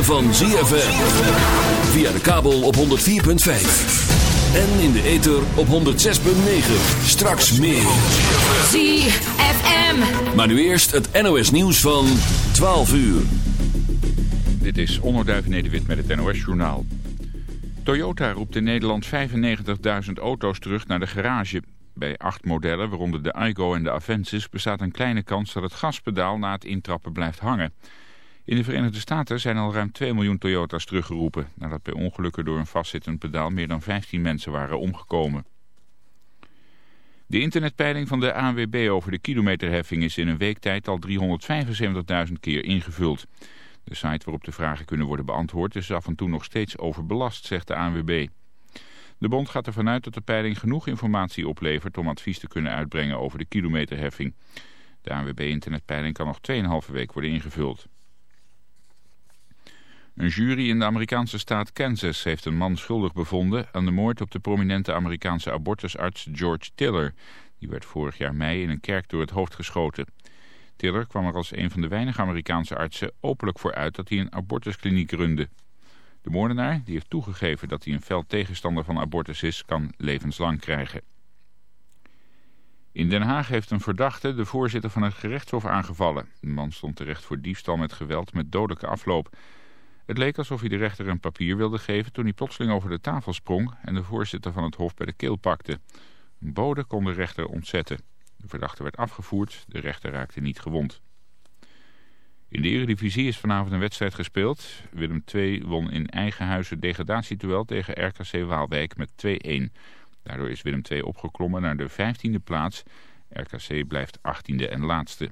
ritme van ZFM. Via de kabel op 104.5. En in de ether op 106.9. Straks meer. ZFM. Maar nu eerst het NOS nieuws van 12 uur. Dit is Onderduif Nederwit met het NOS-journaal. Toyota roept in Nederland 95.000 auto's terug naar de garage. Bij acht modellen, waaronder de Aygo en de Avensis, bestaat een kleine kans dat het gaspedaal na het intrappen blijft hangen. In de Verenigde Staten zijn al ruim 2 miljoen Toyota's teruggeroepen... nadat bij ongelukken door een vastzittend pedaal meer dan 15 mensen waren omgekomen. De internetpeiling van de ANWB over de kilometerheffing is in een week tijd al 375.000 keer ingevuld. De site waarop de vragen kunnen worden beantwoord is af en toe nog steeds overbelast, zegt de ANWB. De bond gaat ervan uit dat de peiling genoeg informatie oplevert om advies te kunnen uitbrengen over de kilometerheffing. De ANWB-internetpeiling kan nog 2,5 week worden ingevuld. Een jury in de Amerikaanse staat Kansas heeft een man schuldig bevonden aan de moord op de prominente Amerikaanse abortusarts George Tiller. Die werd vorig jaar mei in een kerk door het hoofd geschoten. Tiller kwam er als een van de weinige Amerikaanse artsen openlijk voor uit dat hij een abortuskliniek runde. De moordenaar, die heeft toegegeven dat hij een fel tegenstander van abortus is, kan levenslang krijgen. In Den Haag heeft een verdachte de voorzitter van het gerechtshof aangevallen. De man stond terecht voor diefstal met geweld met dodelijke afloop. Het leek alsof hij de rechter een papier wilde geven toen hij plotseling over de tafel sprong en de voorzitter van het hof bij de keel pakte. Een bode kon de rechter ontzetten. De verdachte werd afgevoerd, de rechter raakte niet gewond. In de Eredivisie is vanavond een wedstrijd gespeeld. Willem II won in eigen huis het tegen RKC Waalwijk met 2-1. Daardoor is Willem II opgeklommen naar de 15e plaats. RKC blijft 18e en laatste.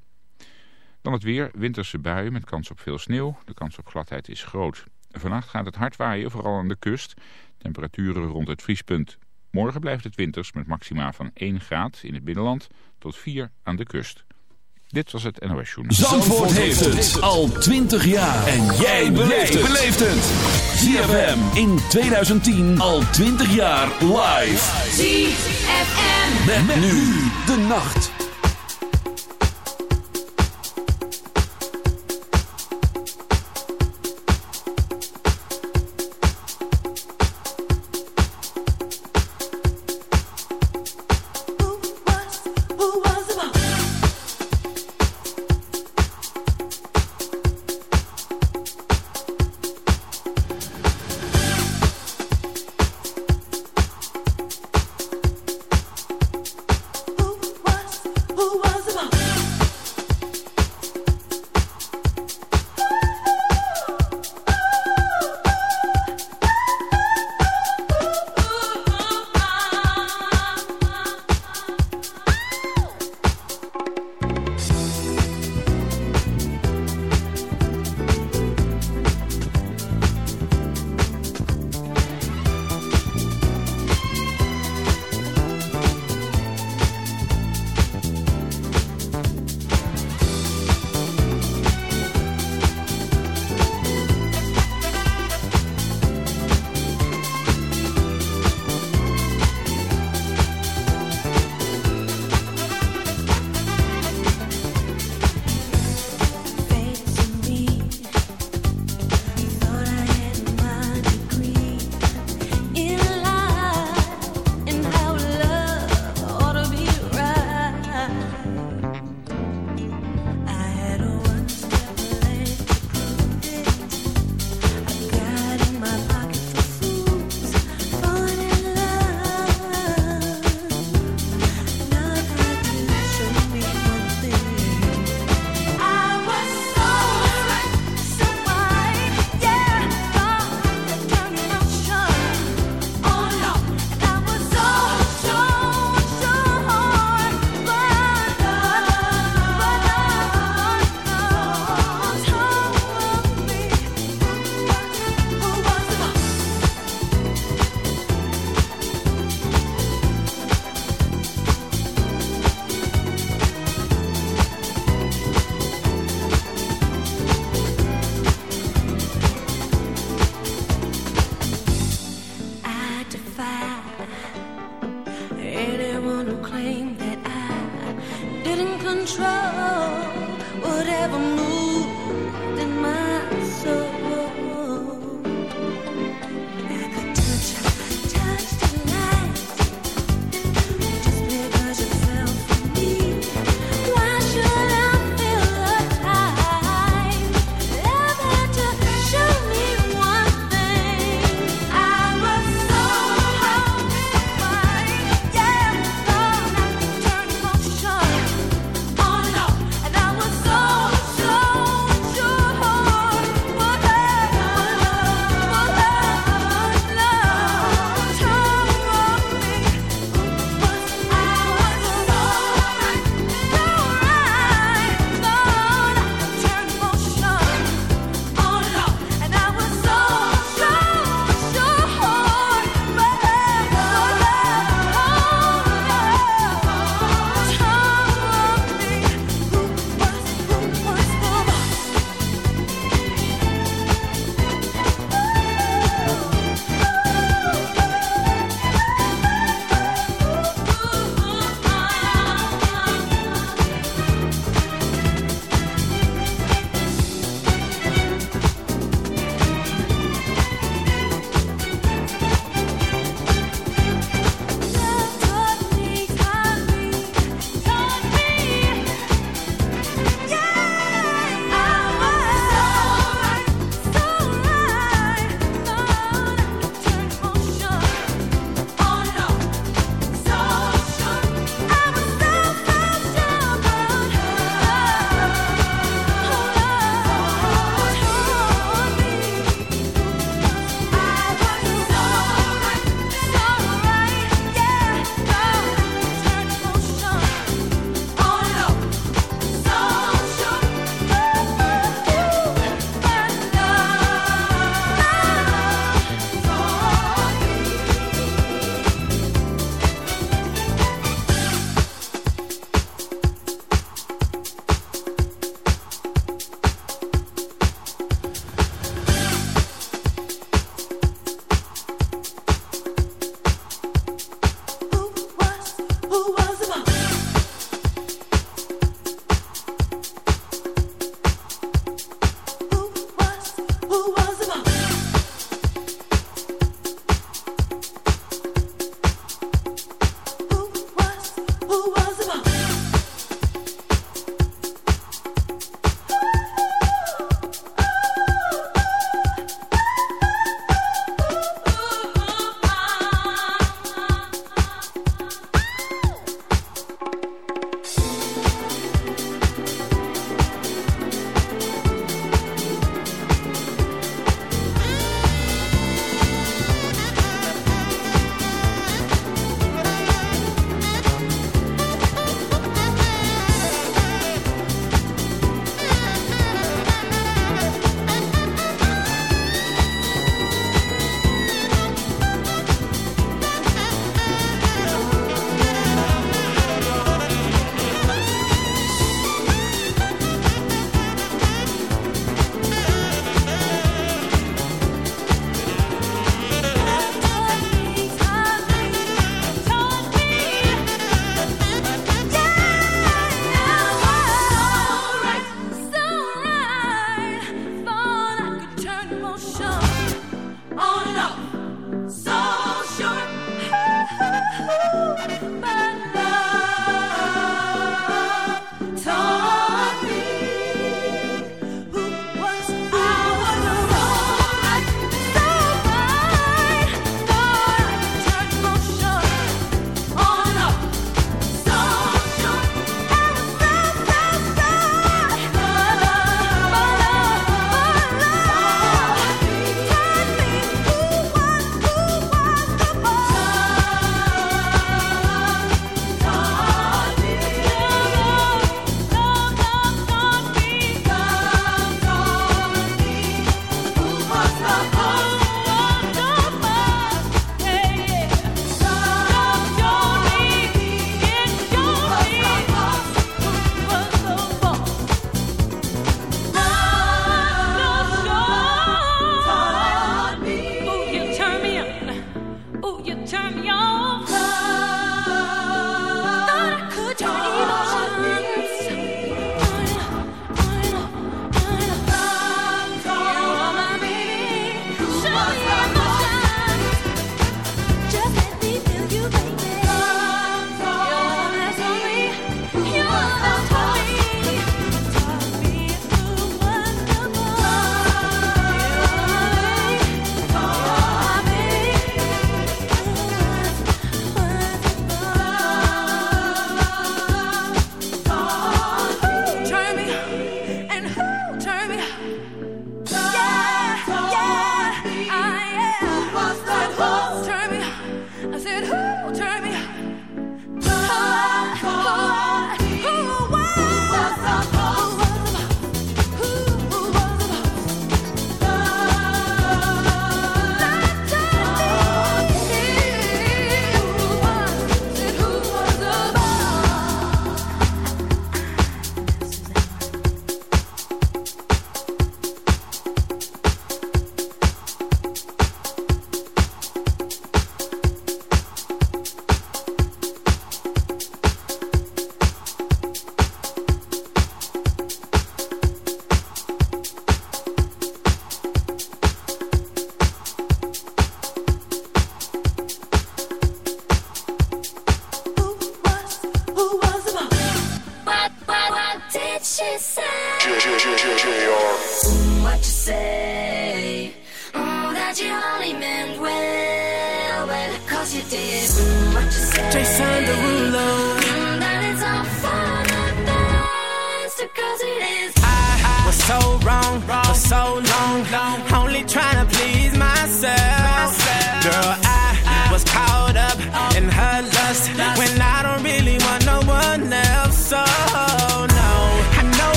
Dan het weer, winterse buien met kans op veel sneeuw. De kans op gladheid is groot. Vannacht gaat het hard waaien, vooral aan de kust. Temperaturen rond het vriespunt. Morgen blijft het winters met maxima van 1 graad in het binnenland tot 4 aan de kust. Dit was het NOS Journal. Zandvoort heeft het al 20 jaar. En jij beleeft het. ZFM in 2010 al 20 jaar live. ZFM. Met, met nu de nacht.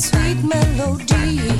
sweet melody.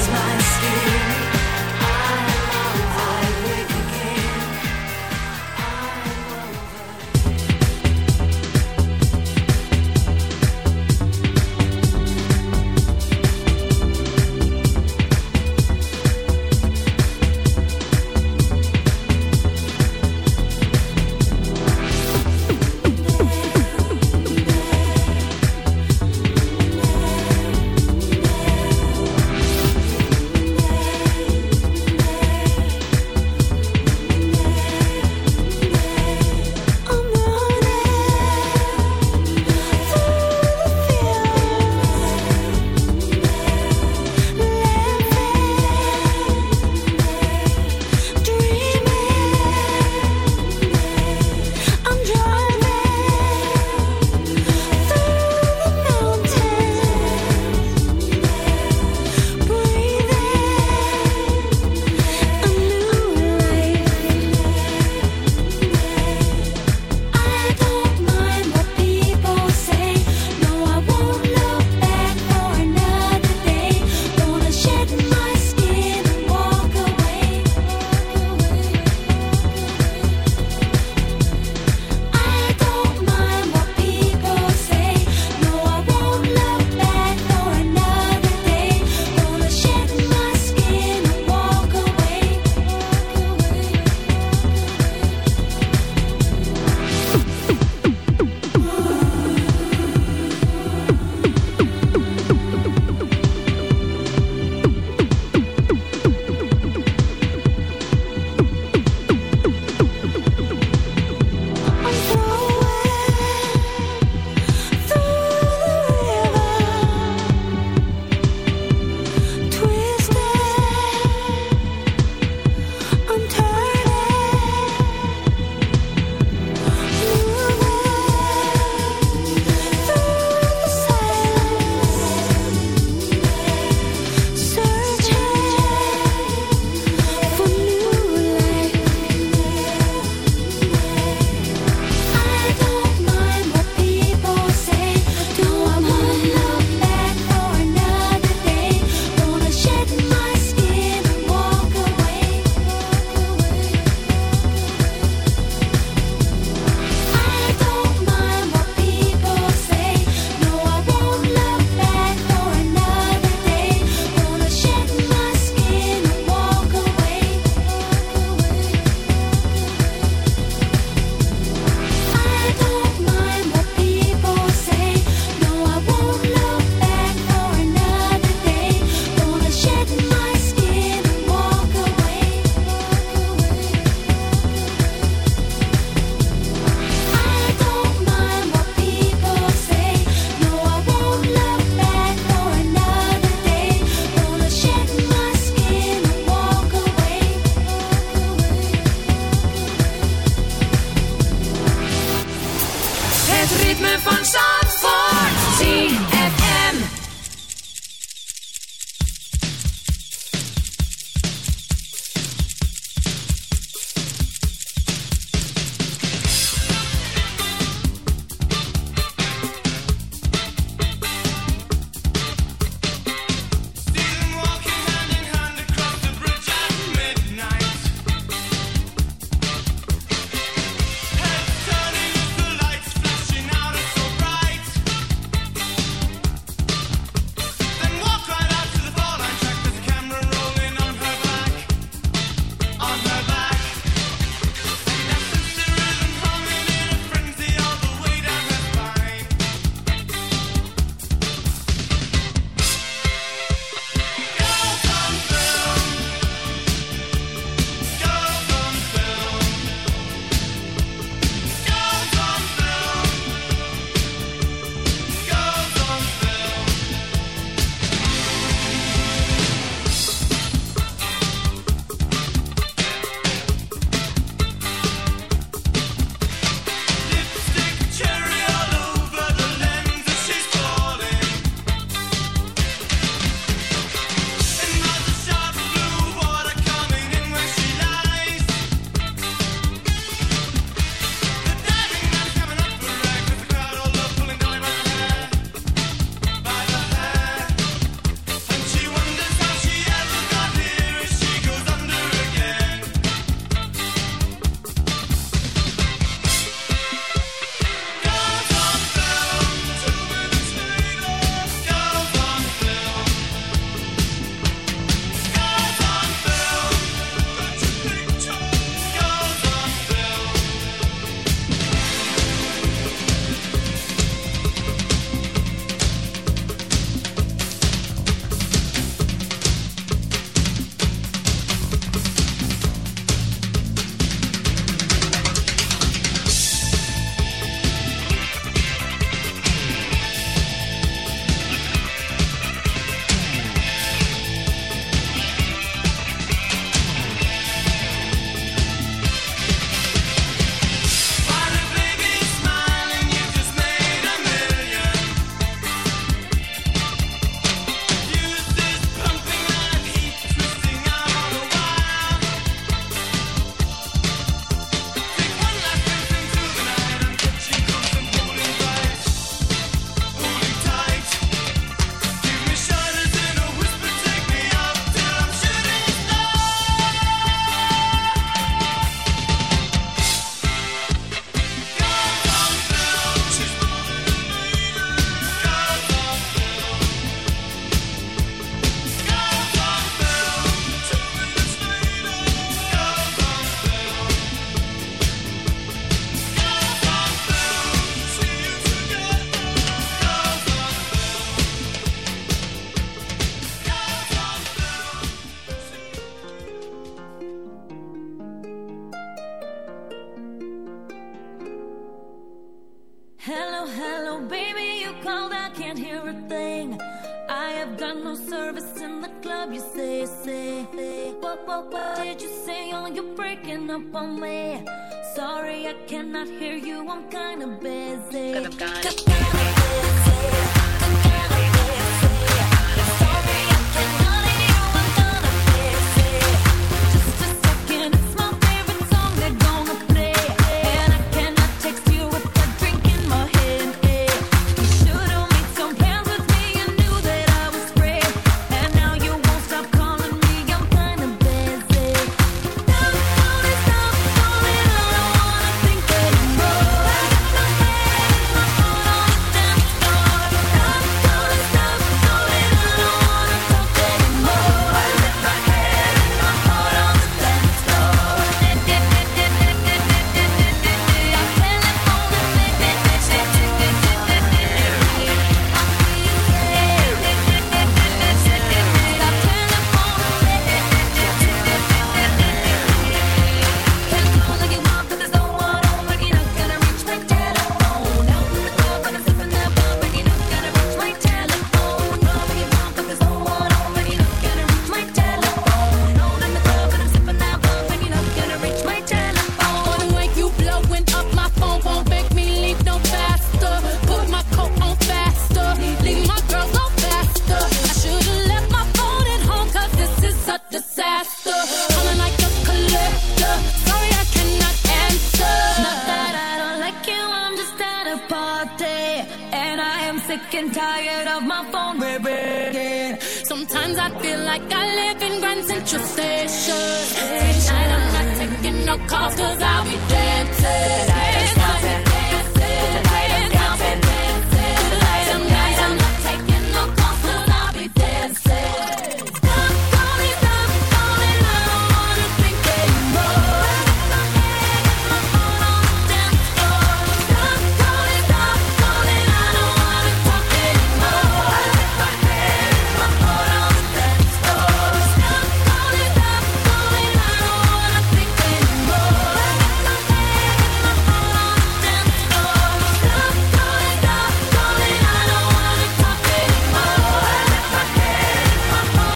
Christmas.